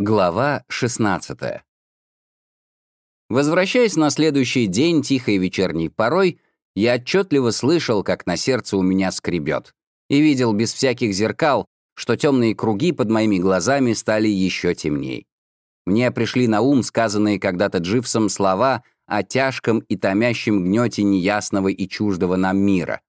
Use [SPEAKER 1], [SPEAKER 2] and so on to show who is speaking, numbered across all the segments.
[SPEAKER 1] Глава 16 Возвращаясь на следующий день тихой вечерней порой, я отчетливо слышал, как на сердце у меня скребет, и видел без всяких зеркал, что темные круги под моими глазами стали еще темней. Мне пришли на ум сказанные когда-то Дживсом слова о тяжком и томящем гнете неясного и чуждого нам мира.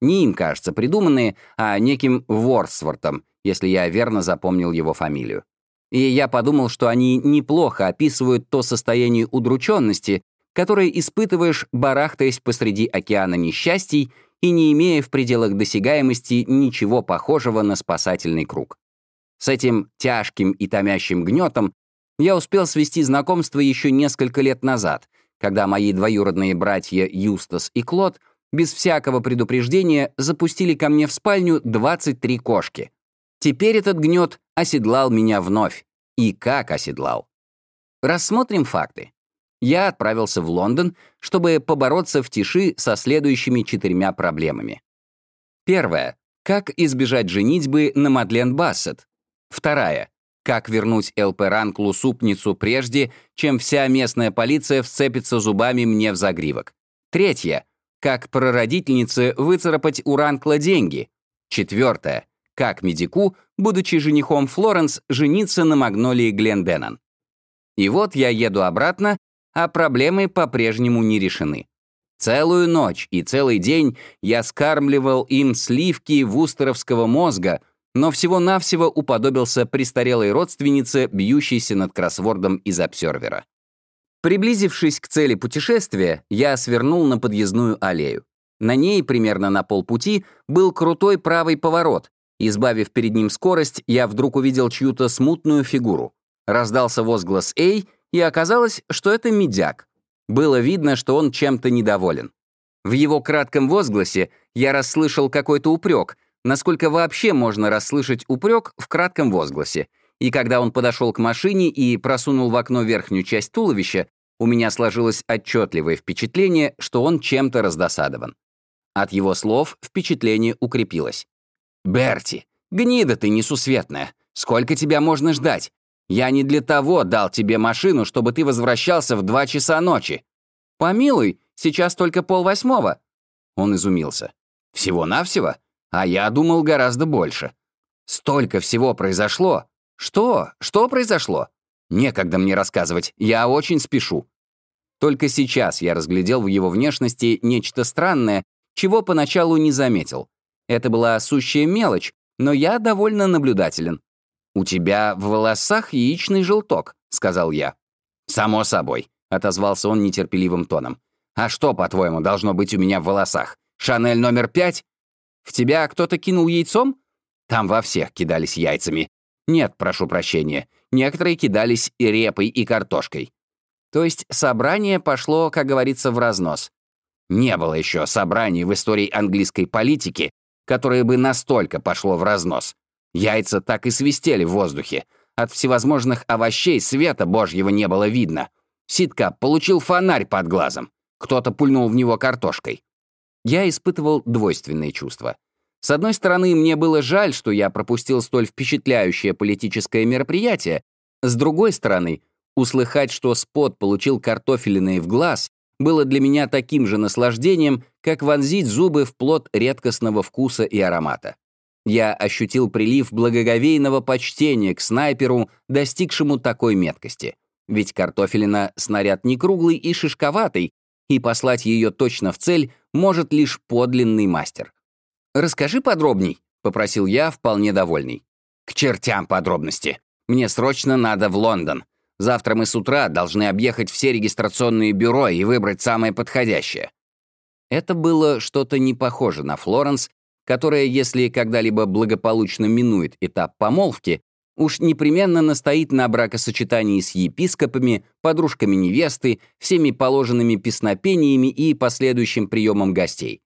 [SPEAKER 1] Не им, кажется, придуманные, а неким Ворсвортом, если я верно запомнил его фамилию. И я подумал, что они неплохо описывают то состояние удрученности, которое испытываешь, барахтаясь посреди океана несчастий и не имея в пределах досягаемости ничего похожего на спасательный круг. С этим тяжким и томящим гнетом я успел свести знакомство еще несколько лет назад, когда мои двоюродные братья Юстас и Клод без всякого предупреждения запустили ко мне в спальню 23 кошки. Теперь этот гнет оседлал меня вновь. И как оседлал? Рассмотрим факты. Я отправился в Лондон, чтобы побороться в тиши со следующими четырьмя проблемами. Первая. Как избежать женитьбы на Мадлен Бассет? Вторая. Как вернуть ЛП Ранклу супницу прежде, чем вся местная полиция вцепится зубами мне в загривок? Третья. Как прародительнице выцарапать у Ранкла деньги? Четвертое как медику, будучи женихом Флоренс, жениться на Магнолии Гленденнон. И вот я еду обратно, а проблемы по-прежнему не решены. Целую ночь и целый день я скармливал им сливки вустеровского мозга, но всего-навсего уподобился престарелой родственнице, бьющейся над кроссвордом из обсервера. Приблизившись к цели путешествия, я свернул на подъездную аллею. На ней, примерно на полпути, был крутой правый поворот, Избавив перед ним скорость, я вдруг увидел чью-то смутную фигуру. Раздался возглас «Эй», и оказалось, что это медяк. Было видно, что он чем-то недоволен. В его кратком возгласе я расслышал какой-то упрек, насколько вообще можно расслышать упрек в кратком возгласе. И когда он подошел к машине и просунул в окно верхнюю часть туловища, у меня сложилось отчетливое впечатление, что он чем-то раздосадован. От его слов впечатление укрепилось. «Берти, гнида ты несусветная! Сколько тебя можно ждать? Я не для того дал тебе машину, чтобы ты возвращался в два часа ночи». «Помилуй, сейчас только полвосьмого». Он изумился. «Всего-навсего? А я думал гораздо больше. Столько всего произошло. Что? Что произошло? Некогда мне рассказывать, я очень спешу». Только сейчас я разглядел в его внешности нечто странное, чего поначалу не заметил. Это была сущая мелочь, но я довольно наблюдателен. «У тебя в волосах яичный желток», — сказал я. «Само собой», — отозвался он нетерпеливым тоном. «А что, по-твоему, должно быть у меня в волосах? Шанель номер пять? В тебя кто-то кинул яйцом? Там во всех кидались яйцами. Нет, прошу прощения, некоторые кидались и репой, и картошкой. То есть собрание пошло, как говорится, в разнос. Не было еще собраний в истории английской политики, которое бы настолько пошло в разнос. Яйца так и свистели в воздухе. От всевозможных овощей света божьего не было видно. Ситка получил фонарь под глазом. Кто-то пульнул в него картошкой. Я испытывал двойственные чувства. С одной стороны, мне было жаль, что я пропустил столь впечатляющее политическое мероприятие. С другой стороны, услыхать, что Спот получил картофелиные в глаз, было для меня таким же наслаждением, как вонзить зубы в плод редкостного вкуса и аромата. Я ощутил прилив благоговейного почтения к снайперу, достигшему такой меткости. Ведь картофелина — снаряд не круглый и шишковатый, и послать ее точно в цель может лишь подлинный мастер. «Расскажи подробней», — попросил я, вполне довольный. «К чертям подробности. Мне срочно надо в Лондон. Завтра мы с утра должны объехать все регистрационные бюро и выбрать самое подходящее». Это было что-то не похоже на Флоренс, которая, если когда-либо благополучно минует этап помолвки, уж непременно настоит на бракосочетании с епископами, подружками невесты, всеми положенными песнопениями и последующим приемом гостей.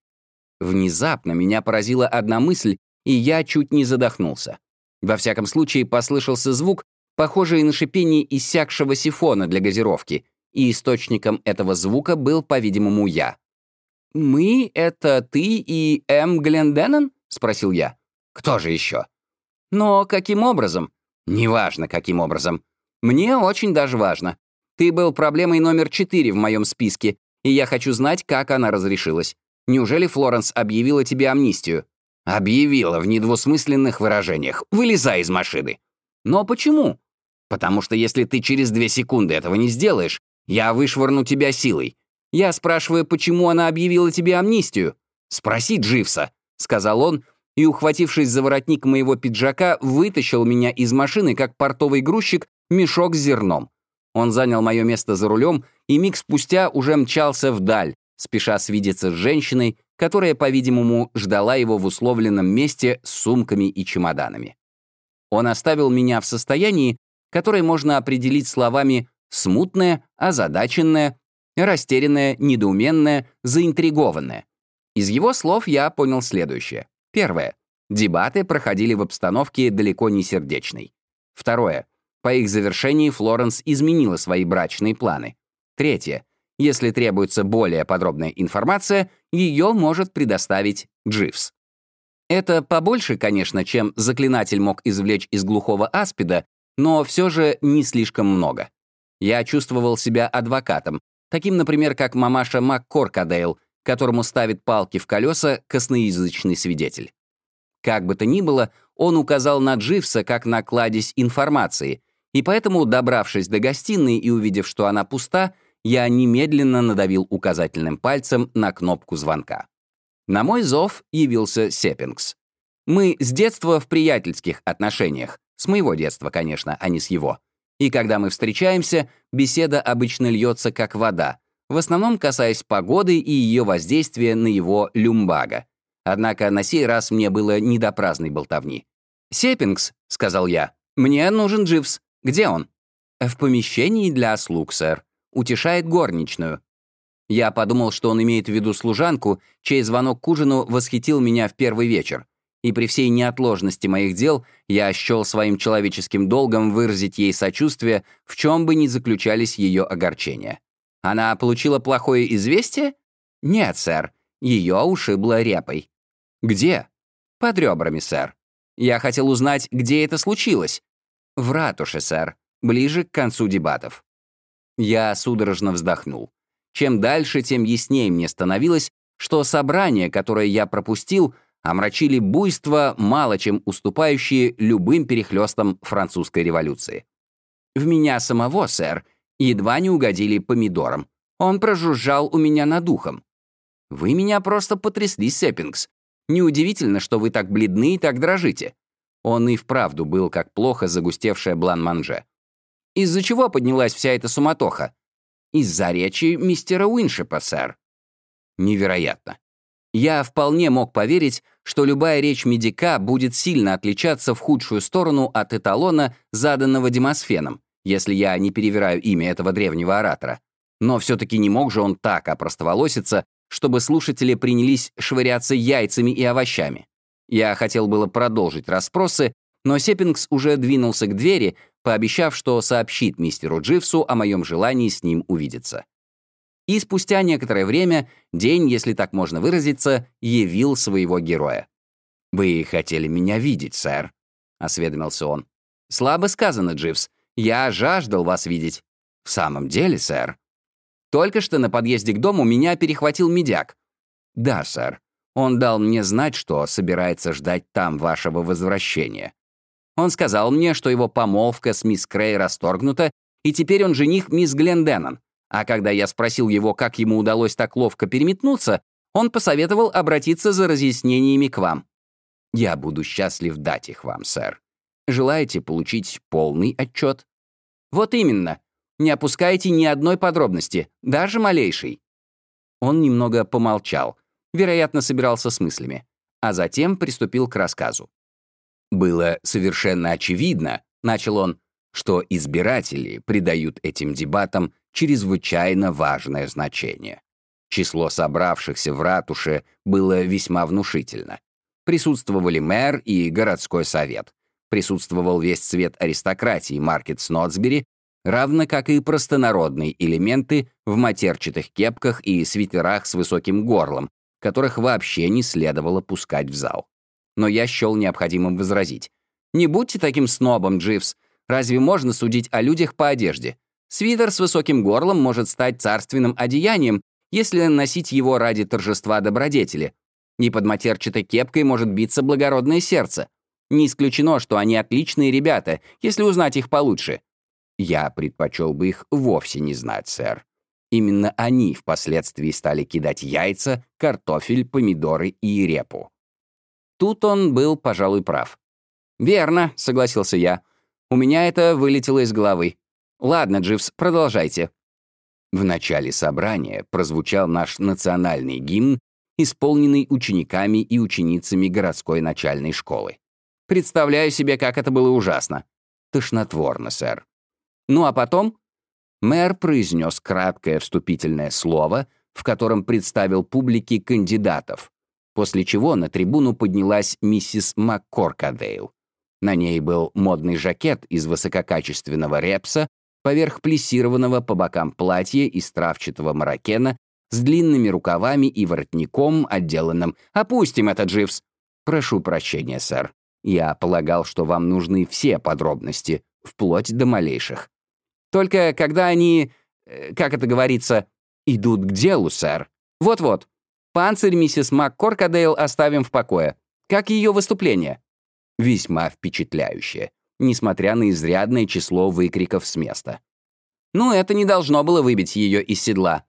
[SPEAKER 1] Внезапно меня поразила одна мысль, и я чуть не задохнулся. Во всяком случае, послышался звук, похожее на шипение иссякшего сифона для газировки, и источником этого звука был, по-видимому, я. «Мы — это ты и М. Гленденнон?» — спросил я. «Кто же еще?» «Но каким образом?» «Неважно, каким образом. Мне очень даже важно. Ты был проблемой номер четыре в моем списке, и я хочу знать, как она разрешилась. Неужели Флоренс объявила тебе амнистию? Объявила в недвусмысленных выражениях. Вылезай из машины. Но почему? Потому что если ты через две секунды этого не сделаешь, я вышвырну тебя силой. Я спрашиваю, почему она объявила тебе амнистию. Спроси Дживса, сказал он, и, ухватившись за воротник моего пиджака, вытащил меня из машины, как портовый грузчик, мешок с зерном. Он занял мое место за рулем, и миг спустя уже мчался вдаль, спеша свидеться с женщиной, которая, по-видимому, ждала его в условленном месте с сумками и чемоданами. Он оставил меня в состоянии, которое можно определить словами «смутное», «озадаченное», «растерянное», «недоуменное», «заинтригованное». Из его слов я понял следующее. Первое. Дебаты проходили в обстановке далеко не сердечной. Второе. По их завершении Флоренс изменила свои брачные планы. Третье. Если требуется более подробная информация, ее может предоставить Дживс. Это побольше, конечно, чем заклинатель мог извлечь из глухого аспида, но все же не слишком много. Я чувствовал себя адвокатом, таким, например, как мамаша МакКоркадейл, которому ставит палки в колеса косноязычный свидетель. Как бы то ни было, он указал на Дживса как на кладезь информации, и поэтому, добравшись до гостиной и увидев, что она пуста, я немедленно надавил указательным пальцем на кнопку звонка. На мой зов явился Сеппингс. Мы с детства в приятельских отношениях, с моего детства, конечно, а не с его. И когда мы встречаемся, беседа обычно льется как вода, в основном касаясь погоды и ее воздействия на его люмбага. Однако на сей раз мне было не до праздной болтовни. «Сеппингс», — сказал я, — «мне нужен Дживс. Где он?» «В помещении для слуг, сэр. Утешает горничную». Я подумал, что он имеет в виду служанку, чей звонок к ужину восхитил меня в первый вечер и при всей неотложности моих дел я счел своим человеческим долгом выразить ей сочувствие, в чем бы ни заключались ее огорчения. Она получила плохое известие? Нет, сэр. Ее ушибло репой. Где? Под ребрами, сэр. Я хотел узнать, где это случилось. В ратуше, сэр. Ближе к концу дебатов. Я судорожно вздохнул. Чем дальше, тем яснее мне становилось, что собрание, которое я пропустил, омрачили буйство, мало чем уступающие любым перехлестам французской революции. В меня самого, сэр, едва не угодили помидором. Он прожужжал у меня над ухом. Вы меня просто потрясли, Сеппингс. Неудивительно, что вы так бледны и так дрожите. Он и вправду был как плохо загустевшая блан-манже. Из-за чего поднялась вся эта суматоха? Из-за речи мистера Уиншепа, сэр. Невероятно. Я вполне мог поверить, что любая речь медика будет сильно отличаться в худшую сторону от эталона, заданного Демосфеном, если я не перевираю имя этого древнего оратора. Но все-таки не мог же он так опростоволоситься, чтобы слушатели принялись швыряться яйцами и овощами. Я хотел было продолжить расспросы, но Сеппингс уже двинулся к двери, пообещав, что сообщит мистеру Дживсу о моем желании с ним увидеться. И спустя некоторое время день, если так можно выразиться, явил своего героя. «Вы хотели меня видеть, сэр», — осведомился он. «Слабо сказано, Дживс. Я жаждал вас видеть». «В самом деле, сэр?» «Только что на подъезде к дому меня перехватил медяк». «Да, сэр. Он дал мне знать, что собирается ждать там вашего возвращения. Он сказал мне, что его помолвка с мисс Крей расторгнута, и теперь он жених мисс Гленденнон. А когда я спросил его, как ему удалось так ловко переметнуться, он посоветовал обратиться за разъяснениями к вам. Я буду счастлив дать их вам, сэр. Желаете получить полный отчет? Вот именно. Не опускайте ни одной подробности, даже малейшей. Он немного помолчал, вероятно, собирался с мыслями, а затем приступил к рассказу. «Было совершенно очевидно», — начал он, что избиратели придают этим дебатам чрезвычайно важное значение. Число собравшихся в ратуше было весьма внушительно. Присутствовали мэр и городской совет. Присутствовал весь цвет аристократии Маркет Снотсбери, равно как и простонародные элементы в матерчатых кепках и свитерах с высоким горлом, которых вообще не следовало пускать в зал. Но я счел необходимым возразить. «Не будьте таким снобом, Дживс. Разве можно судить о людях по одежде? Свитер с высоким горлом может стать царственным одеянием, если носить его ради торжества добродетели. Не под матерчатой кепкой может биться благородное сердце. Не исключено, что они отличные ребята, если узнать их получше. Я предпочел бы их вовсе не знать, сэр. Именно они впоследствии стали кидать яйца, картофель, помидоры и репу. Тут он был, пожалуй, прав. «Верно», — согласился я. «У меня это вылетело из головы. Ладно, Дживс, продолжайте». В начале собрания прозвучал наш национальный гимн, исполненный учениками и ученицами городской начальной школы. Представляю себе, как это было ужасно. Тошнотворно, сэр. Ну а потом мэр произнес краткое вступительное слово, в котором представил публике кандидатов, после чего на трибуну поднялась миссис МакКоркадейл. На ней был модный жакет из высококачественного репса поверх плессированного по бокам платья из травчатого маракена с длинными рукавами и воротником, отделанным «Опустим это, Дживс!» «Прошу прощения, сэр. Я полагал, что вам нужны все подробности, вплоть до малейших. Только когда они, э, как это говорится, идут к делу, сэр. Вот-вот. Панцирь миссис МакКоркадейл оставим в покое. Как ее выступление? Весьма впечатляющее, несмотря на изрядное число выкриков с места. Ну, это не должно было выбить ее из седла.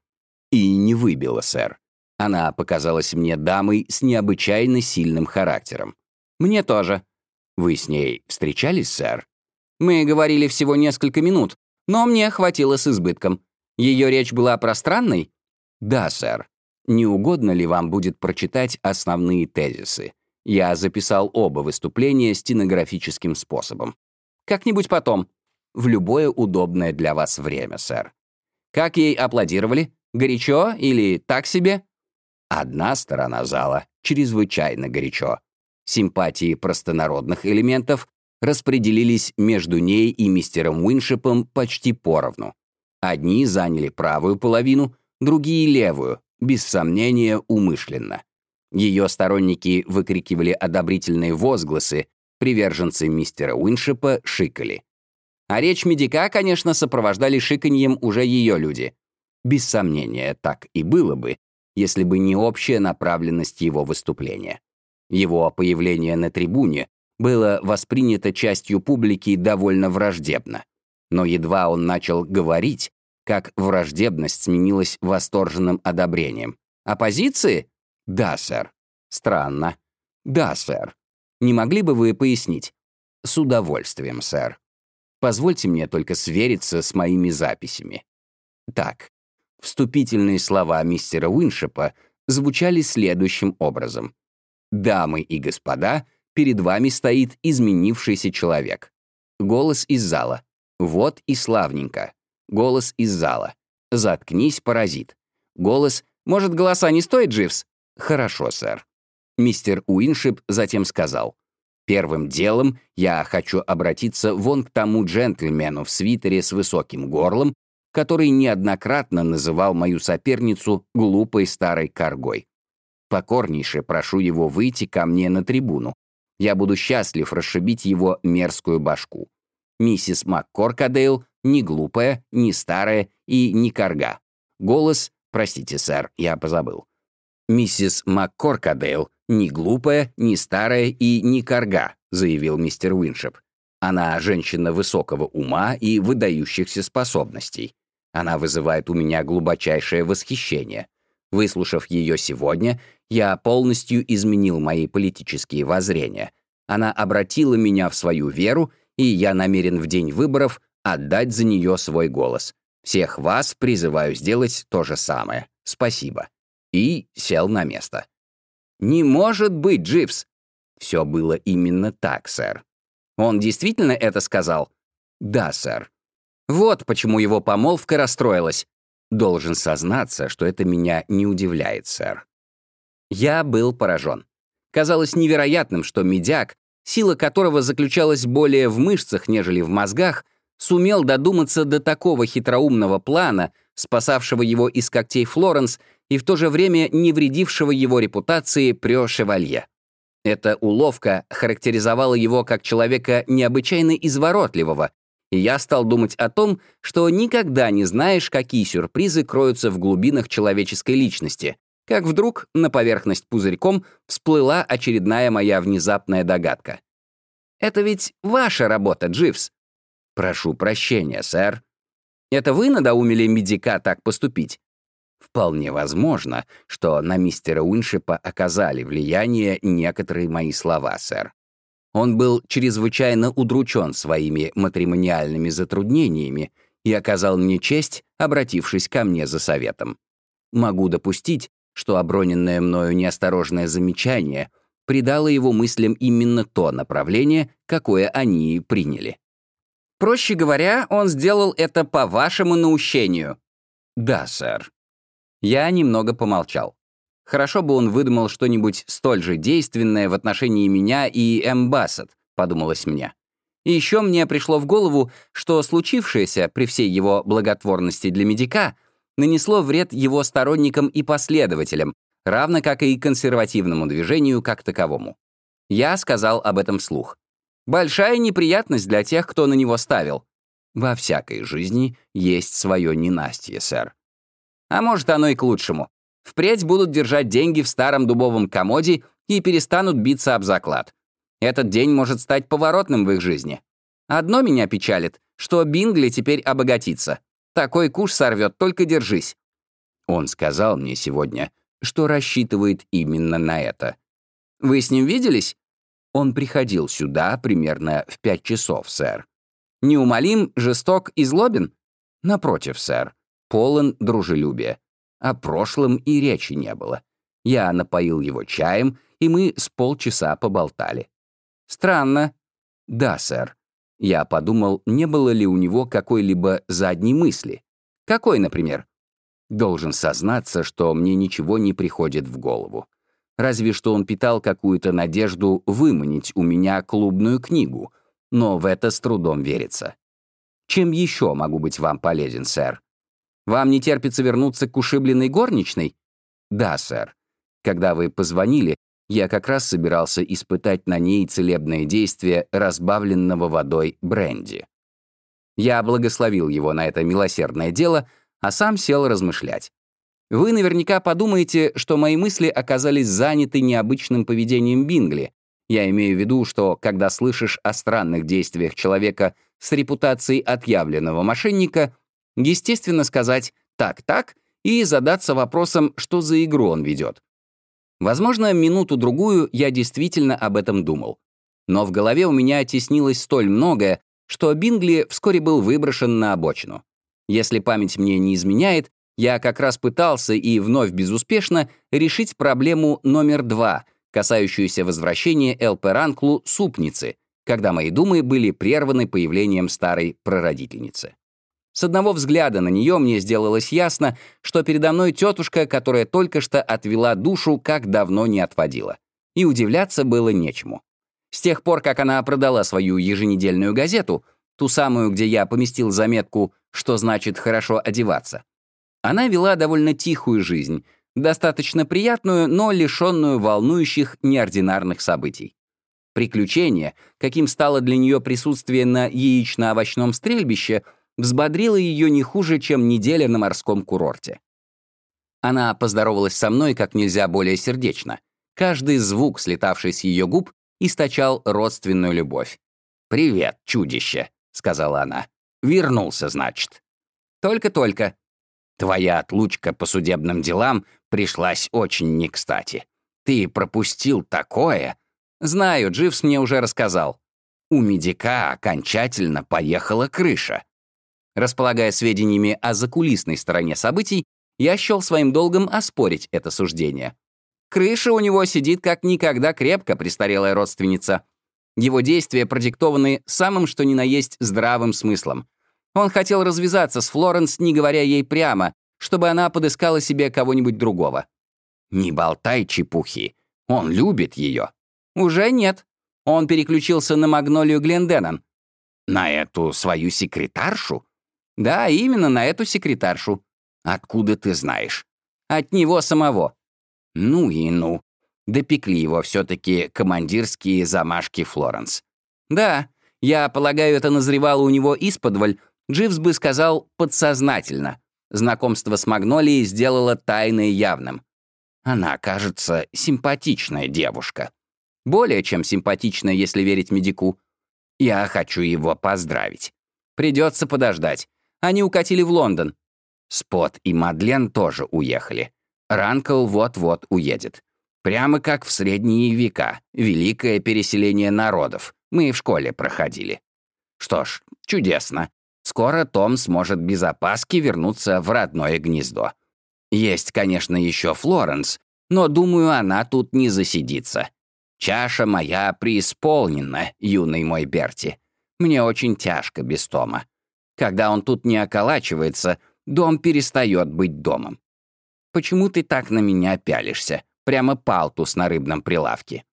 [SPEAKER 1] И не выбило, сэр. Она показалась мне дамой с необычайно сильным характером. Мне тоже. Вы с ней встречались, сэр? Мы говорили всего несколько минут, но мне хватило с избытком. Ее речь была пространной? Да, сэр. Не угодно ли вам будет прочитать основные тезисы? Я записал оба выступления стенографическим способом. Как-нибудь потом. В любое удобное для вас время, сэр. Как ей аплодировали? Горячо или так себе? Одна сторона зала чрезвычайно горячо. Симпатии простонародных элементов распределились между ней и мистером Уиншипом почти поровну. Одни заняли правую половину, другие — левую, без сомнения, умышленно. Ее сторонники выкрикивали одобрительные возгласы, приверженцы мистера Уиншипа шикали. А речь медика, конечно, сопровождали шиканьем уже ее люди. Без сомнения, так и было бы, если бы не общая направленность его выступления. Его появление на трибуне было воспринято частью публики довольно враждебно. Но едва он начал говорить, как враждебность сменилась восторженным одобрением. Оппозиции? Да, сэр. Странно. Да, сэр. Не могли бы вы пояснить? С удовольствием, сэр. Позвольте мне только свериться с моими записями. Так, вступительные слова мистера Уиншепа звучали следующим образом. «Дамы и господа, перед вами стоит изменившийся человек. Голос из зала. Вот и славненько. Голос из зала. Заткнись, паразит. Голос. Может, голоса не стоит, Дживс? Хорошо, сэр. Мистер Уиншип затем сказал. Первым делом я хочу обратиться вон к тому джентльмену в свитере с высоким горлом, который неоднократно называл мою соперницу глупой старой коргой. Покорнейше прошу его выйти ко мне на трибуну. Я буду счастлив расшибить его мерзкую башку. Миссис МакКоркадейл не глупая, не старая и не корга. Голос, простите, сэр, я позабыл. Миссис МакКоркадейл не глупая, не старая и не корга, заявил мистер Уиншеп. Она женщина высокого ума и выдающихся способностей. Она вызывает у меня глубочайшее восхищение. Выслушав ее сегодня, я полностью изменил мои политические воззрения. Она обратила меня в свою веру, и я намерен в день выборов отдать за нее свой голос. Всех вас призываю сделать то же самое. Спасибо. И сел на место. «Не может быть, Дживс!» Все было именно так, сэр. Он действительно это сказал? Да, сэр. Вот почему его помолвка расстроилась. Должен сознаться, что это меня не удивляет, сэр. Я был поражен. Казалось невероятным, что медяк, сила которого заключалась более в мышцах, нежели в мозгах, сумел додуматься до такого хитроумного плана, спасавшего его из когтей Флоренс и в то же время не вредившего его репутации Прё Шевалье. Эта уловка характеризовала его как человека необычайно изворотливого, И я стал думать о том, что никогда не знаешь, какие сюрпризы кроются в глубинах человеческой личности, как вдруг на поверхность пузырьком всплыла очередная моя внезапная догадка. «Это ведь ваша работа, Дживс». «Прошу прощения, сэр». «Это вы надоумили медика так поступить?» Вполне возможно, что на мистера Уиншипа оказали влияние некоторые мои слова, сэр. Он был чрезвычайно удручен своими матримониальными затруднениями и оказал мне честь, обратившись ко мне за советом. Могу допустить, что оброненное мною неосторожное замечание придало его мыслям именно то направление, какое они приняли. Проще говоря, он сделал это по вашему наущению. Да, сэр. Я немного помолчал. Хорошо бы он выдумал что-нибудь столь же действенное в отношении меня и Эм Бассет, подумалось мне. И еще мне пришло в голову, что случившееся при всей его благотворности для медика нанесло вред его сторонникам и последователям, равно как и консервативному движению как таковому. Я сказал об этом вслух. Большая неприятность для тех, кто на него ставил. Во всякой жизни есть свое ненастье, сэр. А может, оно и к лучшему. Впредь будут держать деньги в старом дубовом комоде и перестанут биться об заклад. Этот день может стать поворотным в их жизни. Одно меня печалит, что Бингли теперь обогатится. Такой куш сорвет, только держись». Он сказал мне сегодня, что рассчитывает именно на это. «Вы с ним виделись?» Он приходил сюда примерно в пять часов, сэр. Неумолим, жесток и злобен? Напротив, сэр, полон дружелюбия. О прошлом и речи не было. Я напоил его чаем, и мы с полчаса поболтали. Странно. Да, сэр. Я подумал, не было ли у него какой-либо задней мысли. Какой, например? Должен сознаться, что мне ничего не приходит в голову. Разве что он питал какую-то надежду выманить у меня клубную книгу, но в это с трудом верится. Чем еще могу быть вам полезен, сэр? Вам не терпится вернуться к ушибленной горничной? Да, сэр. Когда вы позвонили, я как раз собирался испытать на ней целебное действие разбавленного водой бренди. Я благословил его на это милосердное дело, а сам сел размышлять. Вы наверняка подумаете, что мои мысли оказались заняты необычным поведением Бингли. Я имею в виду, что когда слышишь о странных действиях человека с репутацией отъявленного мошенника, естественно сказать «так-так» и задаться вопросом, что за игру он ведет. Возможно, минуту-другую я действительно об этом думал. Но в голове у меня теснилось столь многое, что Бингли вскоре был выброшен на обочину. Если память мне не изменяет, я как раз пытался и вновь безуспешно решить проблему номер два, касающуюся возвращения Элперанклу супницы, когда мои думы были прерваны появлением старой прародительницы. С одного взгляда на нее мне сделалось ясно, что передо мной тетушка, которая только что отвела душу, как давно не отводила. И удивляться было нечему. С тех пор, как она продала свою еженедельную газету, ту самую, где я поместил заметку «Что значит хорошо одеваться», она вела довольно тихую жизнь, достаточно приятную, но лишенную волнующих неординарных событий. Приключение, каким стало для нее присутствие на яично-овощном стрельбище — взбодрила ее не хуже, чем неделя на морском курорте. Она поздоровалась со мной как нельзя более сердечно. Каждый звук, слетавший с ее губ, источал родственную любовь. «Привет, чудище», — сказала она. «Вернулся, значит». «Только-только». «Твоя отлучка по судебным делам пришлась очень не кстати. Ты пропустил такое?» «Знаю, Дживс мне уже рассказал». «У медика окончательно поехала крыша. Располагая сведениями о закулисной стороне событий, я счел своим долгом оспорить это суждение. Крыша у него сидит как никогда крепко, престарелая родственница. Его действия продиктованы самым что ни на есть здравым смыслом. Он хотел развязаться с Флоренс, не говоря ей прямо, чтобы она подыскала себе кого-нибудь другого. «Не болтай чепухи. Он любит ее». «Уже нет. Он переключился на Магнолию Гленденнон». «На эту свою секретаршу?» Да, именно на эту секретаршу. Откуда ты знаешь? От него самого. Ну и ну. Допекли его все-таки командирские замашки Флоренс. Да, Я полагаю, это назревало у него исподволь, Дживс бы сказал «подсознательно». Знакомство с Магнолией сделало тайное явным. Она, кажется, симпатичная девушка. Более чем симпатичная, если верить медику. Я хочу его поздравить. Придется подождать. Они укатили в Лондон. Спот и Мадлен тоже уехали. Ранкл вот-вот уедет. Прямо как в средние века. Великое переселение народов. Мы в школе проходили. Что ж, чудесно. Скоро Том сможет без опаски вернуться в родное гнездо. Есть, конечно, еще Флоренс, но, думаю, она тут не засидится. Чаша моя преисполнена, юный мой Берти. Мне очень тяжко без Тома. Когда он тут не околачивается, дом перестает быть домом. Почему ты так на меня пялишься? Прямо палтус на рыбном прилавке.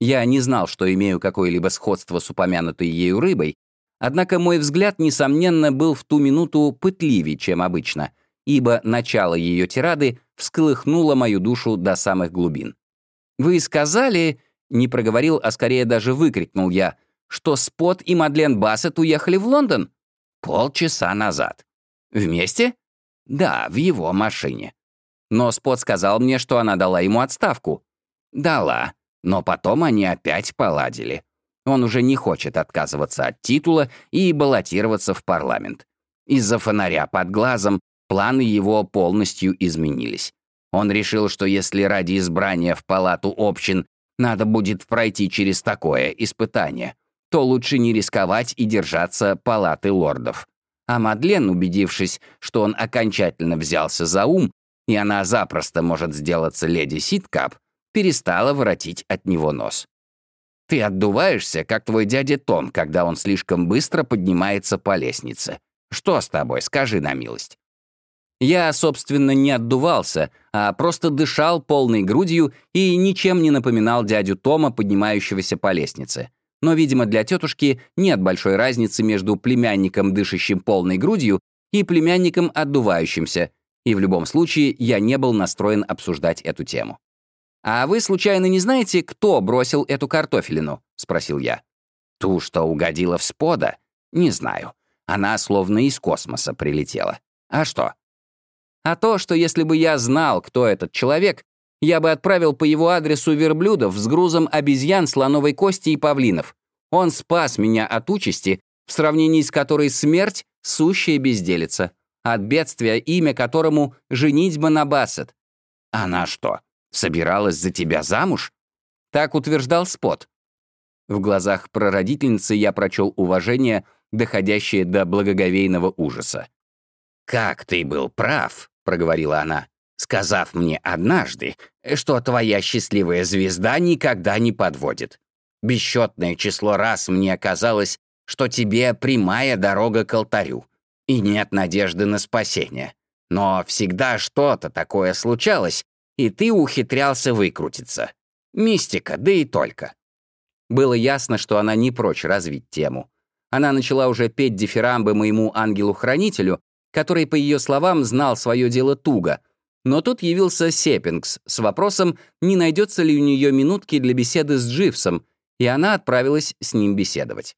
[SPEAKER 1] Я не знал, что имею какое-либо сходство с упомянутой ею рыбой, однако мой взгляд, несомненно, был в ту минуту пытливее, чем обычно, ибо начало ее тирады всколыхнуло мою душу до самых глубин. «Вы сказали...» — не проговорил, а скорее даже выкрикнул я, что Спот и Мадлен Бассет уехали в Лондон? Полчаса назад. Вместе? Да, в его машине. Но Спот сказал мне, что она дала ему отставку. Дала, но потом они опять поладили. Он уже не хочет отказываться от титула и баллотироваться в парламент. Из-за фонаря под глазом планы его полностью изменились. Он решил, что если ради избрания в палату общин надо будет пройти через такое испытание, то лучше не рисковать и держаться палаты лордов. А Мадлен, убедившись, что он окончательно взялся за ум, и она запросто может сделаться леди Ситкап, перестала воротить от него нос. Ты отдуваешься, как твой дядя Том, когда он слишком быстро поднимается по лестнице. Что с тобой, скажи на милость. Я, собственно, не отдувался, а просто дышал полной грудью и ничем не напоминал дядю Тома, поднимающегося по лестнице. Но, видимо, для тетушки нет большой разницы между племянником, дышащим полной грудью, и племянником, отдувающимся, и в любом случае я не был настроен обсуждать эту тему. «А вы, случайно, не знаете, кто бросил эту картофелину?» — спросил я. «Ту, что угодила в спода? Не знаю. Она словно из космоса прилетела. А что?» «А то, что если бы я знал, кто этот человек, я бы отправил по его адресу верблюдов с грузом обезьян, слоновой кости и павлинов. Он спас меня от участи, в сравнении с которой смерть — сущая безделица, от бедствия, имя которому — женитьба на Бассет. Она что, собиралась за тебя замуж?» Так утверждал Спот. В глазах прародительницы я прочел уважение, доходящее до благоговейного ужаса. «Как ты был прав», — проговорила она, сказав мне однажды, что твоя счастливая звезда никогда не подводит. Бесчетное число раз мне казалось, что тебе прямая дорога к алтарю, и нет надежды на спасение. Но всегда что-то такое случалось, и ты ухитрялся выкрутиться. Мистика, да и только. Было ясно, что она не прочь развить тему. Она начала уже петь дифирамбы моему ангелу-хранителю, который, по ее словам, знал свое дело туго. Но тут явился Сеппингс с вопросом, не найдется ли у нее минутки для беседы с Дживсом, и она отправилась с ним беседовать.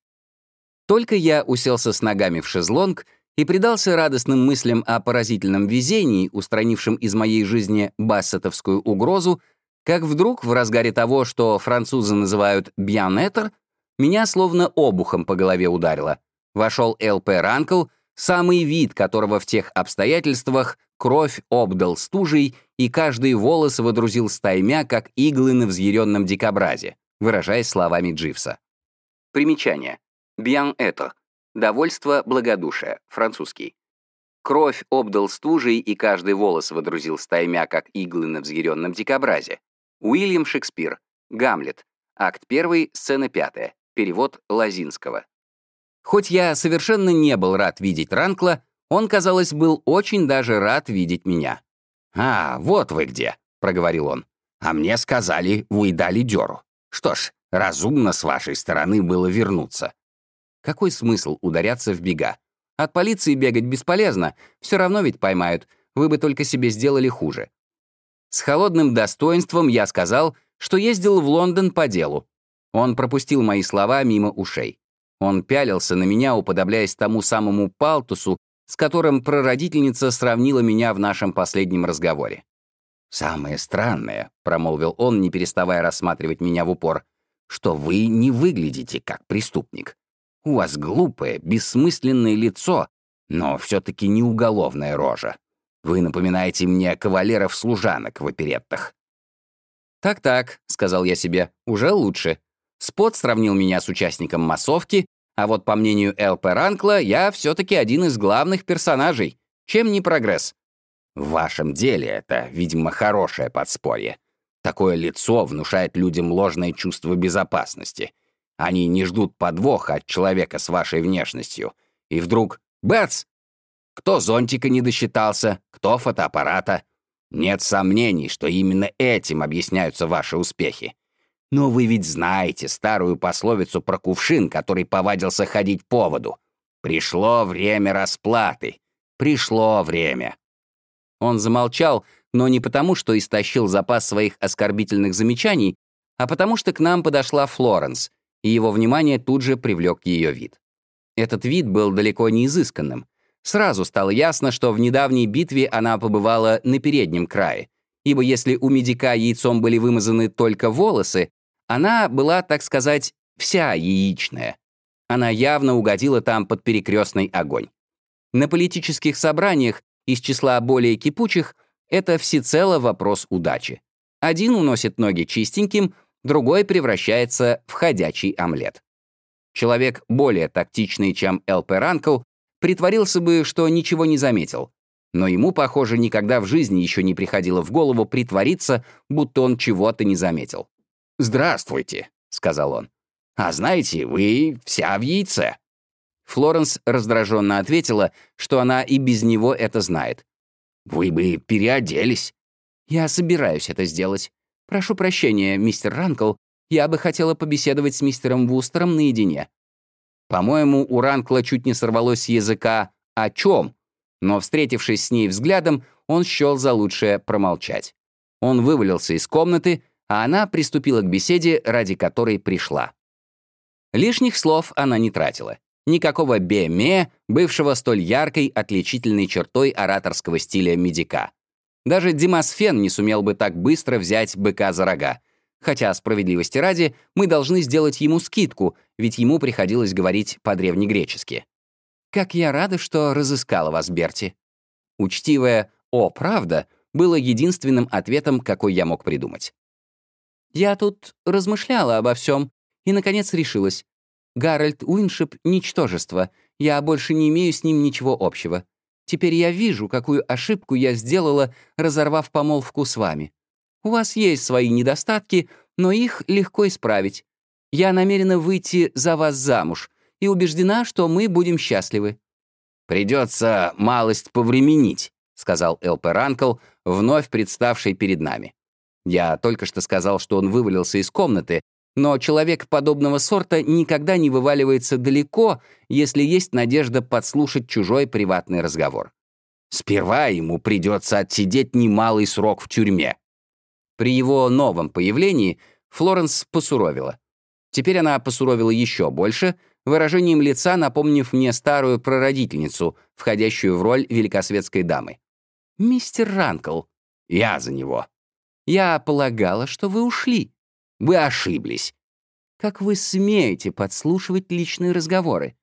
[SPEAKER 1] Только я уселся с ногами в шезлонг — и предался радостным мыслям о поразительном везении, устранившем из моей жизни бассетовскую угрозу, как вдруг, в разгаре того, что французы называют «бьянетер», меня словно обухом по голове ударило. Вошел Л.П. Ранкл, самый вид которого в тех обстоятельствах кровь обдал стужей и каждый волос водрузил стаймя, как иглы на взъяренном дикобразе, выражаясь словами Дживса. Примечание. «Bien-être» Довольство, благодушие. Французский. Кровь обдал стужей, и каждый волос водрузил стаймя, как иглы на взъяренном дикобразе. Уильям Шекспир. Гамлет. Акт 1, сцена 5. Перевод Лазинского. Хоть я совершенно не был рад видеть Ранкла, он, казалось, был очень даже рад видеть меня. «А, вот вы где», — проговорил он. «А мне сказали, вы дали дёру. Что ж, разумно с вашей стороны было вернуться. Какой смысл ударяться в бега? От полиции бегать бесполезно, все равно ведь поймают, вы бы только себе сделали хуже. С холодным достоинством я сказал, что ездил в Лондон по делу. Он пропустил мои слова мимо ушей. Он пялился на меня, уподобляясь тому самому палтусу, с которым прародительница сравнила меня в нашем последнем разговоре. «Самое странное», — промолвил он, не переставая рассматривать меня в упор, «что вы не выглядите как преступник. У вас глупое, бессмысленное лицо, но все-таки не уголовная рожа. Вы напоминаете мне кавалеров-служанок в опереттах». «Так-так», — сказал я себе, — «уже лучше. Спот сравнил меня с участником массовки, а вот по мнению ЛП Ранкла, я все-таки один из главных персонажей. Чем не прогресс? В вашем деле это, видимо, хорошее подспорье. Такое лицо внушает людям ложное чувство безопасности. Они не ждут подвоха от человека с вашей внешностью. И вдруг — бац! Кто зонтика не досчитался, кто фотоаппарата. Нет сомнений, что именно этим объясняются ваши успехи. Но вы ведь знаете старую пословицу про кувшин, который повадился ходить по воду. Пришло время расплаты. Пришло время. Он замолчал, но не потому, что истощил запас своих оскорбительных замечаний, а потому что к нам подошла Флоренс, и его внимание тут же привлек ее вид. Этот вид был далеко не изысканным. Сразу стало ясно, что в недавней битве она побывала на переднем крае, ибо если у медика яйцом были вымазаны только волосы, она была, так сказать, вся яичная. Она явно угодила там под перекрестный огонь. На политических собраниях из числа более кипучих это всецело вопрос удачи. Один уносит ноги чистеньким, другой превращается в ходячий омлет. Человек более тактичный, чем ЛП Ранкл, притворился бы, что ничего не заметил. Но ему, похоже, никогда в жизни еще не приходило в голову притвориться, будто он чего-то не заметил. «Здравствуйте», — сказал он. «А знаете, вы вся в яйце». Флоренс раздраженно ответила, что она и без него это знает. «Вы бы переоделись». «Я собираюсь это сделать. Прошу прощения, мистер Ранкл, я бы хотела побеседовать с мистером Вустером наедине». По-моему, у Ранкла чуть не сорвалось с языка «о чем?», но, встретившись с ней взглядом, он счел за лучшее промолчать. Он вывалился из комнаты, а она приступила к беседе, ради которой пришла. Лишних слов она не тратила. Никакого беме, бывшего столь яркой, отличительной чертой ораторского стиля медика. Даже Димасфен не сумел бы так быстро взять быка за рога. Хотя, справедливости ради, мы должны сделать ему скидку, ведь ему приходилось говорить по-древнегречески. «Как я рада, что разыскала вас, Берти». Учтивое «О, правда» было единственным ответом, какой я мог придумать. Я тут размышляла обо всем и, наконец, решилась. Гарольд Уиншип — ничтожество. Я больше не имею с ним ничего общего. Теперь я вижу, какую ошибку я сделала, разорвав помолвку с вами. У вас есть свои недостатки, но их легко исправить. Я намерена выйти за вас замуж и убеждена, что мы будем счастливы». «Придется малость повременить», — сказал Элпер Ранкл, вновь представший перед нами. Я только что сказал, что он вывалился из комнаты, но человек подобного сорта никогда не вываливается далеко, если есть надежда подслушать чужой приватный разговор. Сперва ему придется отсидеть немалый срок в тюрьме. При его новом появлении Флоренс посуровила. Теперь она посуровила еще больше, выражением лица напомнив мне старую прародительницу, входящую в роль великосветской дамы. «Мистер Ранкл». «Я за него», я полагала, что вы ушли. Вы ошиблись. Как вы смеете подслушивать личные разговоры?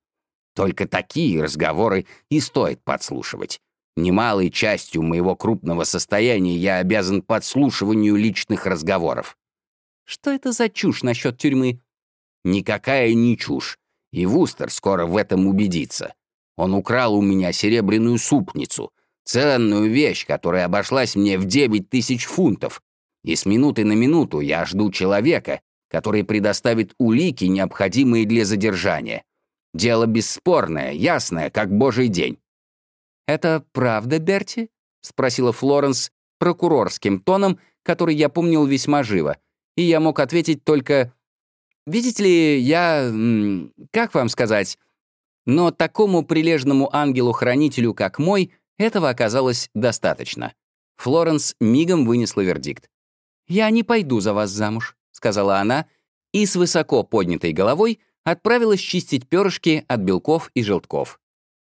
[SPEAKER 1] Только такие разговоры и стоит подслушивать. Немалой частью моего крупного состояния я обязан подслушиванию личных разговоров. Что это за чушь насчет тюрьмы? Никакая не чушь. И Вустер скоро в этом убедится. Он украл у меня серебряную супницу, ценную вещь, которая обошлась мне в девять тысяч фунтов, и с минуты на минуту я жду человека, который предоставит улики, необходимые для задержания. Дело бесспорное, ясное, как божий день». «Это правда, Берти?» — спросила Флоренс прокурорским тоном, который я помнил весьма живо, и я мог ответить только «Видите ли, я... как вам сказать?» Но такому прилежному ангелу-хранителю, как мой, этого оказалось достаточно. Флоренс мигом вынесла вердикт. «Я не пойду за вас замуж», — сказала она, и с высоко поднятой головой отправилась чистить перышки от белков и желтков.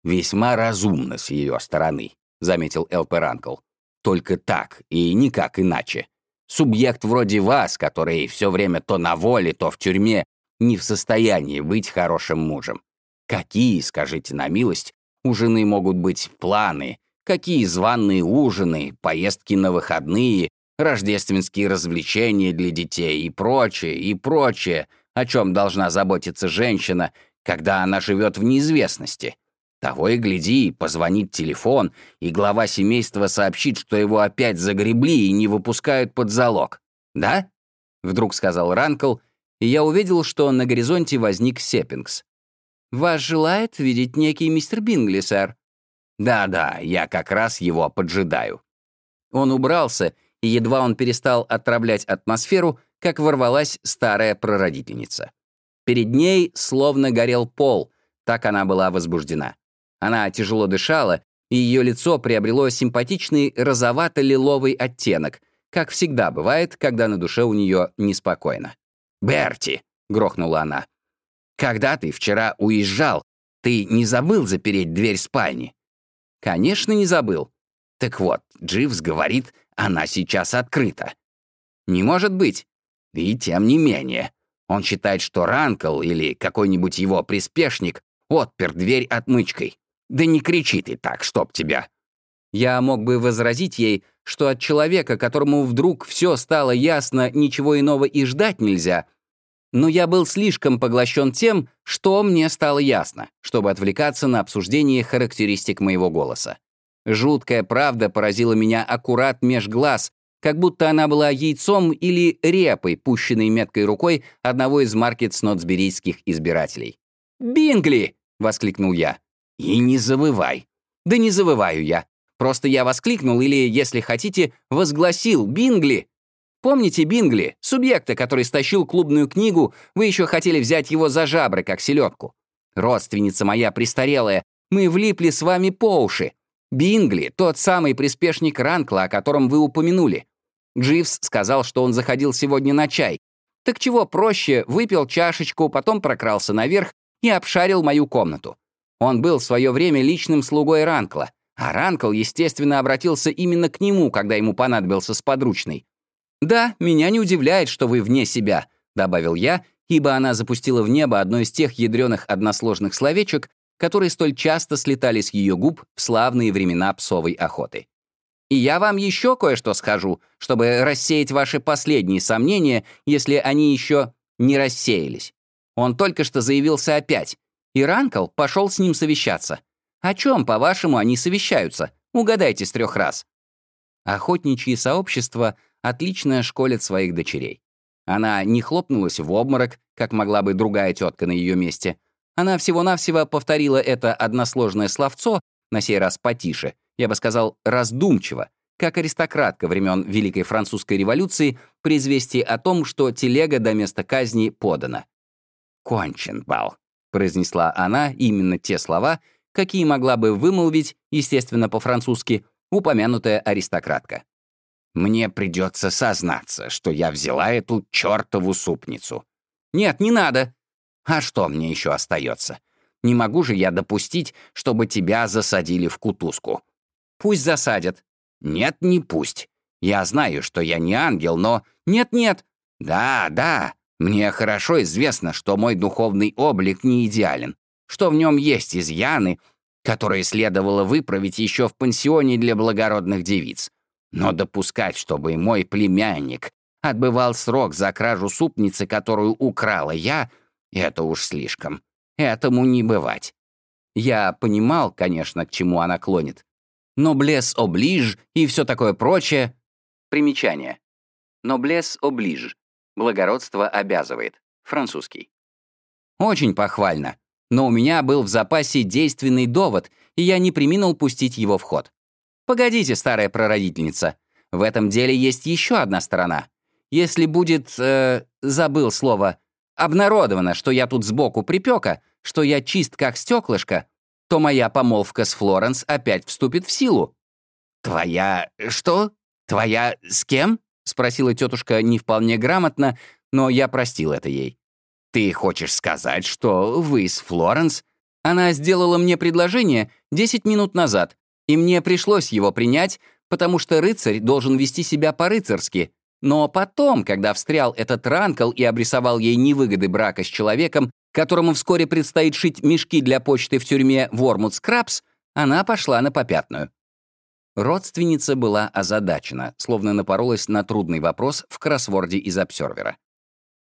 [SPEAKER 1] «Весьма разумно с ее стороны», — заметил Элперанкл. «Только так и никак иначе. Субъект вроде вас, который все время то на воле, то в тюрьме, не в состоянии быть хорошим мужем. Какие, скажите на милость, у жены могут быть планы, какие званые ужины, поездки на выходные, рождественские развлечения для детей и прочее, и прочее, о чем должна заботиться женщина, когда она живет в неизвестности. Того и гляди, позвонит телефон, и глава семейства сообщит, что его опять загребли и не выпускают под залог. «Да?» — вдруг сказал Ранкл, и я увидел, что на горизонте возник Сеппингс. «Вас желает видеть некий мистер Бингли, сэр?» «Да-да, я как раз его поджидаю». Он убрался, и едва он перестал отравлять атмосферу, как ворвалась старая прародительница. Перед ней словно горел пол, так она была возбуждена. Она тяжело дышала, и ее лицо приобрело симпатичный розовато-лиловый оттенок, как всегда бывает, когда на душе у нее неспокойно. «Берти!» — грохнула она. «Когда ты вчера уезжал, ты не забыл запереть дверь спальни?» «Конечно, не забыл». «Так вот, Дживс говорит, она сейчас открыта». «Не может быть». И тем не менее. Он считает, что Ранкл или какой-нибудь его приспешник отпер дверь отмычкой. Да не кричи ты так, чтоб тебя. Я мог бы возразить ей, что от человека, которому вдруг все стало ясно, ничего иного и ждать нельзя. Но я был слишком поглощен тем, что мне стало ясно, чтобы отвлекаться на обсуждение характеристик моего голоса. Жуткая правда поразила меня аккурат меж глаз, как будто она была яйцом или репой, пущенной меткой рукой одного из маркет-снотсберийских избирателей. «Бингли!» — воскликнул я. «И не завывай». «Да не завываю я. Просто я воскликнул или, если хотите, возгласил «Бингли!» Помните Бингли, субъекта, который стащил клубную книгу, вы еще хотели взять его за жабры, как селедку? Родственница моя престарелая, мы влипли с вами по уши. Бингли — тот самый приспешник Ранкла, о котором вы упомянули. Дживс сказал, что он заходил сегодня на чай. Так чего проще, выпил чашечку, потом прокрался наверх и обшарил мою комнату. Он был в свое время личным слугой Ранкла, а Ранкл, естественно, обратился именно к нему, когда ему понадобился сподручный. «Да, меня не удивляет, что вы вне себя», — добавил я, ибо она запустила в небо одно из тех ядреных односложных словечек, которые столь часто слетали с ее губ в славные времена псовой охоты. И я вам еще кое-что скажу, чтобы рассеять ваши последние сомнения, если они еще не рассеялись. Он только что заявился опять, и Ранкл пошел с ним совещаться. О чем, по-вашему, они совещаются? Угадайте с трех раз. Охотничьи сообщества отлично школят своих дочерей. Она не хлопнулась в обморок, как могла бы другая тетка на ее месте. Она всего-навсего повторила это односложное словцо, на сей раз потише, я бы сказал, раздумчиво, как аристократка времен Великой Французской революции при известии о том, что телега до места казни подана. «Кончен бал», — произнесла она именно те слова, какие могла бы вымолвить, естественно, по-французски, упомянутая аристократка. «Мне придется сознаться, что я взяла эту чертову супницу». «Нет, не надо». «А что мне еще остается? Не могу же я допустить, чтобы тебя засадили в кутузку». «Пусть засадят». «Нет, не пусть. Я знаю, что я не ангел, но...» «Нет-нет». «Да, да. Мне хорошо известно, что мой духовный облик не идеален, что в нем есть изъяны, которые следовало выправить еще в пансионе для благородных девиц. Но допускать, чтобы мой племянник отбывал срок за кражу супницы, которую украла я, это уж слишком. Этому не бывать. Я понимал, конечно, к чему она клонит. Но блес оближ и все такое прочее. Примечание. Но блес оближ. Благородство обязывает. Французский. Очень похвально. Но у меня был в запасе действенный довод, и я не приминул пустить его в ход. Погодите, старая прародительница. В этом деле есть еще одна сторона. Если будет, э, забыл слово, обнародовано, что я тут сбоку припека, что я чист как стеклышко, то моя помолвка с Флоренс опять вступит в силу. «Твоя... что? Твоя с кем?» — спросила тетушка не вполне грамотно, но я простил это ей. Ты хочешь сказать, что вы с Флоренс?
[SPEAKER 2] Она сделала мне предложение 10 минут назад, и мне пришлось его принять, потому что рыцарь должен вести себя по-рыцарски. Но потом, когда встрял этот ранкл и обрисовал ей невыгоды брака с человеком, которому вскоре предстоит шить мешки для почты в тюрьме Вормут Скрабс, она пошла на попятную. Родственница была озадачена, словно напоролась на трудный вопрос в кроссворде из обсервера.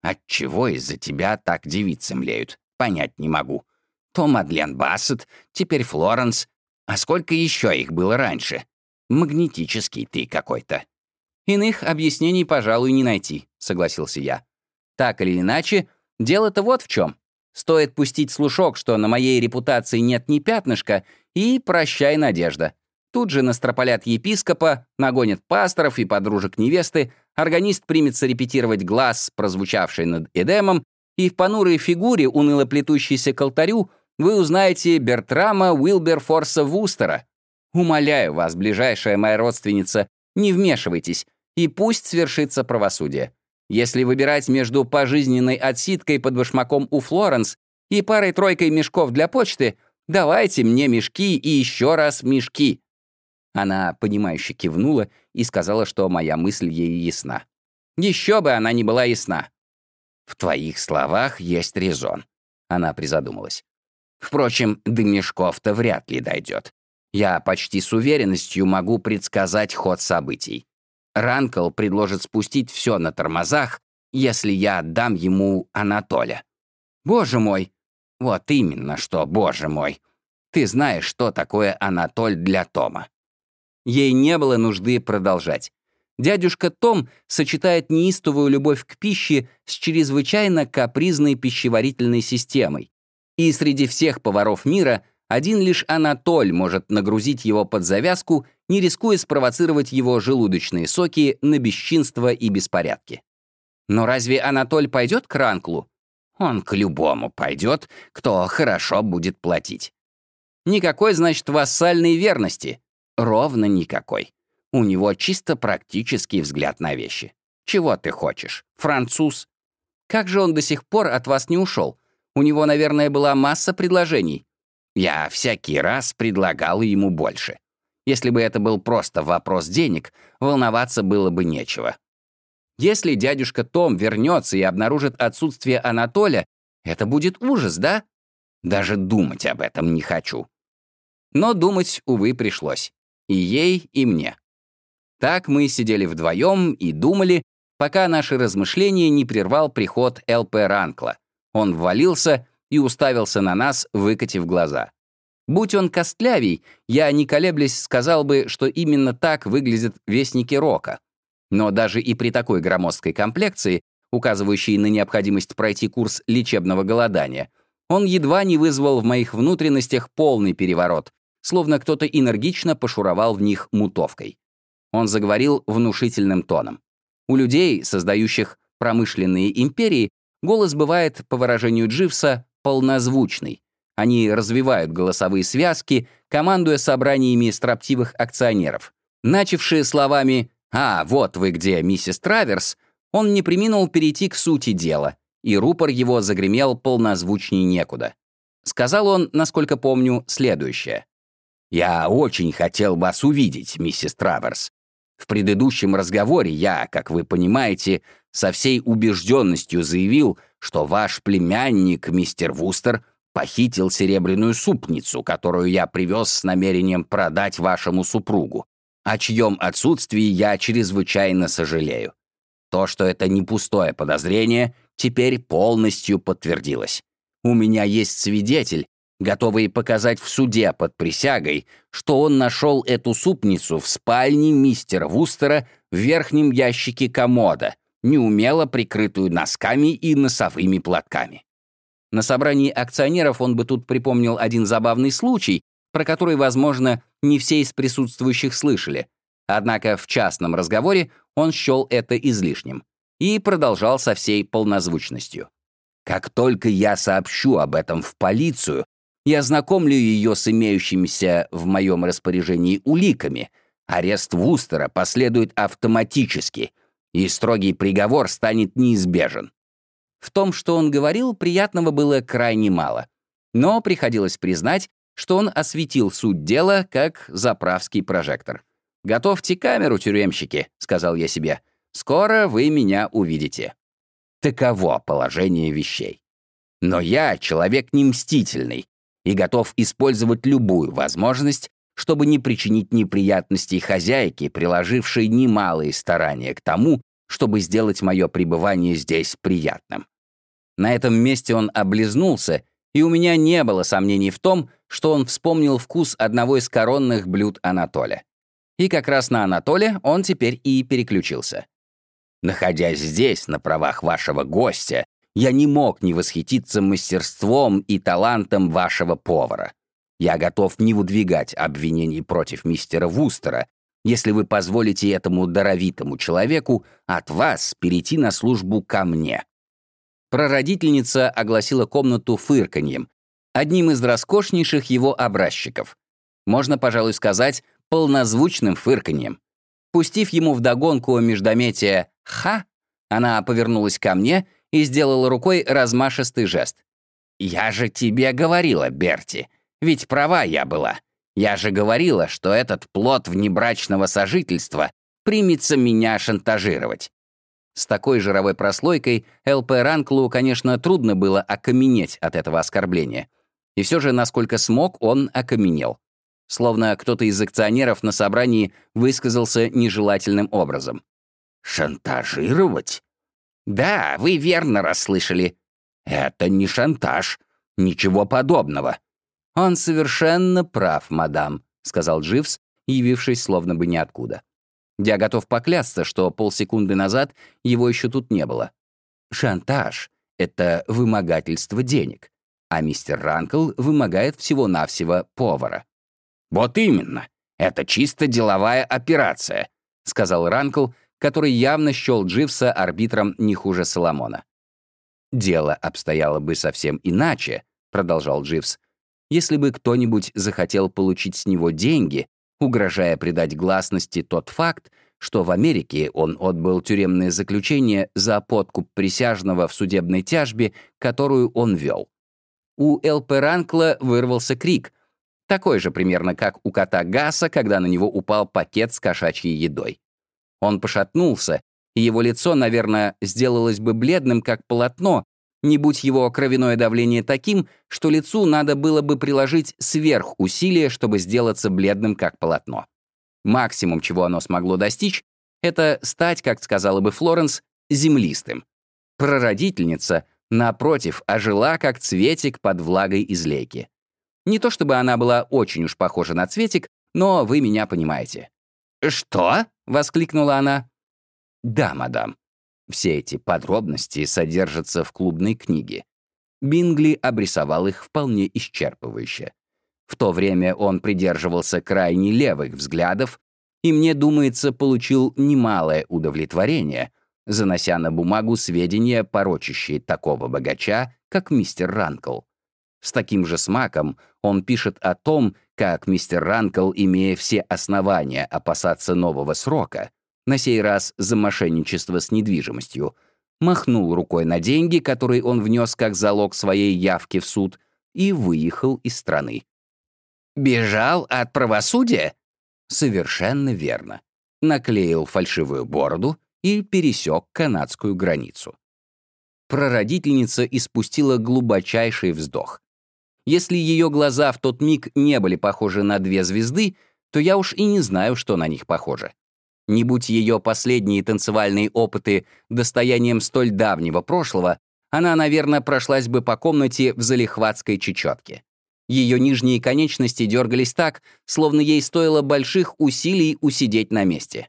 [SPEAKER 1] «Отчего из-за тебя так девицы млеют? Понять не могу. То Мадлен Бассет, теперь Флоренс. А сколько еще их было раньше? Магнетический ты какой-то».
[SPEAKER 2] «Иных объяснений, пожалуй, не найти», — согласился я. «Так или иначе, дело-то вот в чем. Стоит пустить слушок, что на моей репутации нет ни пятнышка, и прощай, надежда. Тут же настропалят епископа, нагонят пасторов и подружек невесты, органист примется репетировать глаз, прозвучавший над Эдемом, и в понурой фигуре, уныло плетущейся к алтарю, вы узнаете Бертрама Уилберфорса Вустера. Умоляю вас, ближайшая моя родственница, не вмешивайтесь, и пусть свершится правосудие. Если выбирать между пожизненной отсидкой под башмаком у Флоренс и парой-тройкой мешков для почты, давайте мне мешки и еще раз мешки. Она, понимающе кивнула и сказала, что моя мысль ей ясна. Еще бы она не была ясна.
[SPEAKER 1] «В твоих словах есть резон», — она призадумалась. «Впрочем, до мешков-то вряд ли дойдет. Я почти с уверенностью могу предсказать ход событий. Ранкл предложит спустить все на тормозах, если я отдам ему Анатоля. Боже мой! Вот именно что, боже мой! Ты знаешь, что такое Анатоль для Тома.
[SPEAKER 2] Ей не было нужды продолжать. Дядюшка Том сочетает неистовую любовь к пище с чрезвычайно капризной пищеварительной системой. И среди всех поваров мира один лишь Анатоль может нагрузить его под завязку, не рискуя спровоцировать его желудочные соки на бесчинство и беспорядки. Но разве Анатоль пойдет к Ранклу?
[SPEAKER 1] Он к любому пойдет, кто хорошо будет платить.
[SPEAKER 2] Никакой, значит, вассальной верности.
[SPEAKER 1] Ровно никакой. У него чисто практический взгляд на вещи. Чего ты хочешь? Француз?
[SPEAKER 2] Как же он до сих пор от вас не ушел? У него, наверное, была масса предложений.
[SPEAKER 1] Я всякий раз предлагал ему больше. Если бы это был просто вопрос денег, волноваться было бы нечего.
[SPEAKER 2] Если дядюшка Том вернется и обнаружит отсутствие Анатоля, это будет ужас, да?
[SPEAKER 1] Даже думать об этом не хочу.
[SPEAKER 2] Но думать, увы, пришлось. И ей, и мне. Так мы сидели вдвоем и думали, пока наши размышления не прервал приход ЛП Ранкла. Он ввалился и уставился на нас, выкатив глаза. Будь он костлявей, я, не колеблясь, сказал бы, что именно так выглядят вестники рока. Но даже и при такой громоздкой комплекции, указывающей на необходимость пройти курс лечебного голодания, он едва не вызвал в моих внутренностях полный переворот, словно кто-то энергично пошуровал в них мутовкой. Он заговорил внушительным тоном. У людей, создающих промышленные империи, голос бывает, по выражению Дживса, полнозвучный. Они развивают голосовые связки, командуя собраниями строптивых акционеров. Начавшие словами «А, вот вы где, миссис Траверс», он не приминул перейти к сути дела, и рупор его загремел полнозвучней некуда. Сказал он, насколько помню, следующее.
[SPEAKER 1] «Я очень хотел вас увидеть, миссис Траверс. В предыдущем разговоре я, как вы понимаете, со всей убежденностью заявил, что ваш племянник, мистер Вустер, похитил серебряную супницу, которую я привез с намерением продать вашему супругу, о чьем отсутствии я чрезвычайно сожалею. То, что это не пустое подозрение, теперь полностью подтвердилось. У меня есть свидетель, готовый показать в суде под присягой, что он нашел эту супницу в спальне мистера Вустера в верхнем ящике комода, неумело прикрытую носками и носовыми платками.
[SPEAKER 2] На собрании акционеров он бы тут припомнил один забавный случай, про который, возможно, не все из присутствующих слышали. Однако в частном разговоре он счел это излишним и продолжал со всей полнозвучностью.
[SPEAKER 1] «Как только я сообщу об этом в полицию, я знакомлю ее с имеющимися в моем распоряжении уликами. Арест Вустера последует автоматически, и строгий приговор станет неизбежен.
[SPEAKER 2] В том, что он говорил, приятного было крайне мало. Но приходилось признать, что он осветил суть дела как заправский прожектор. «Готовьте камеру, тюремщики», — сказал я себе. «Скоро вы меня увидите». Таково положение вещей. Но я человек не мстительный и готов использовать любую возможность, чтобы не причинить неприятностей хозяйке, приложившей немалые старания к тому, чтобы сделать мое пребывание здесь приятным. На этом месте он облизнулся, и у меня не было сомнений в том, что он вспомнил вкус одного из коронных блюд Анатоля. И как раз на Анатоле он теперь и переключился. Находясь здесь, на правах вашего гостя, я не мог не восхититься мастерством и талантом вашего повара. Я готов не выдвигать обвинений против мистера Вустера, если вы позволите этому даровитому человеку от вас перейти на службу ко мне». Прародительница огласила комнату фырканьем, одним из роскошнейших его образчиков. Можно, пожалуй, сказать, полнозвучным фырканьем. Пустив ему вдогонку междометие «ха», она повернулась ко мне и сделала рукой размашистый жест. «Я же тебе говорила, Берти, ведь права я была. Я же говорила, что этот плод внебрачного сожительства примется меня шантажировать». С такой жировой прослойкой ЛП Ранклу, конечно, трудно было окаменеть от этого оскорбления. И все же, насколько смог, он окаменел. Словно кто-то из акционеров на собрании высказался нежелательным образом. «Шантажировать?» «Да, вы верно расслышали. Это не шантаж. Ничего подобного. «Он совершенно прав, мадам», — сказал Дживс, явившись словно бы ниоткуда. Я готов поклясться, что полсекунды назад его еще тут не было. Шантаж — это вымогательство денег, а мистер Ранкл вымогает всего-навсего повара. «Вот именно. Это чисто деловая операция», — сказал Ранкл, который явно счел Дживса арбитром не хуже Соломона. «Дело обстояло бы совсем иначе», — продолжал Дживс, если бы кто-нибудь захотел получить с него деньги, угрожая придать гласности тот факт, что в Америке он отбыл тюремное заключение за подкуп присяжного в судебной тяжбе, которую он вел. У ЛП Ранкла вырвался крик, такой же примерно, как у кота Гаса, когда на него упал пакет с кошачьей едой. Он пошатнулся, и его лицо, наверное, сделалось бы бледным, как полотно, не будь его кровяное давление таким, что лицу надо было бы приложить сверхусилие, чтобы сделаться бледным, как полотно. Максимум, чего оно смогло достичь, это стать, как сказала бы Флоренс, землистым. Прародительница, напротив, ожила, как цветик под влагой из лейки. Не то чтобы она была очень уж похожа на цветик, но вы меня понимаете. «Что?» — воскликнула она. «Да, мадам. Все эти подробности содержатся в клубной книге. Бингли обрисовал их вполне исчерпывающе. В то время он придерживался крайне левых взглядов и, мне думается, получил немалое удовлетворение, занося на бумагу сведения, порочащие такого богача, как мистер Ранкл. С таким же смаком он пишет о том, как мистер Ранкл, имея все основания опасаться нового срока, на сей раз за мошенничество с недвижимостью, махнул рукой на деньги, которые он внес как залог своей явки в суд, и выехал из страны. «Бежал от правосудия?» Совершенно верно. Наклеил фальшивую бороду и пересек канадскую границу. Прародительница испустила глубочайший вздох. Если ее глаза в тот миг не были похожи на две звезды, то я уж и не знаю, что на них похоже. Не будь ее последние танцевальные опыты достоянием столь давнего прошлого, она, наверное, прошлась бы по комнате в залихватской чечетке. Ее нижние конечности дергались так, словно ей стоило больших усилий усидеть на месте.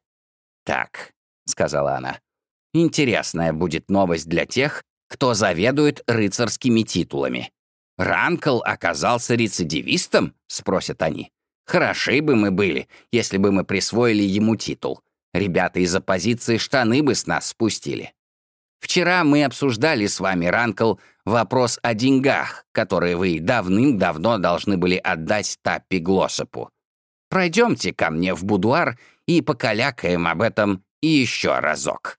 [SPEAKER 2] «Так», — сказала она, — «интересная будет новость для тех, кто заведует рыцарскими титулами. Ранкл оказался рецидивистом?» — спросят они. «Хороши бы мы были, если бы мы присвоили ему титул. Ребята из оппозиции штаны бы с нас спустили. Вчера мы обсуждали с вами, Ранкл, вопрос о деньгах, которые вы давным-давно должны были отдать Таппи Глоссопу. Пройдемте ко мне в будуар и покалякаем об этом еще разок.